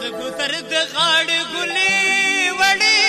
زګو تر د غاړ ګلې وړې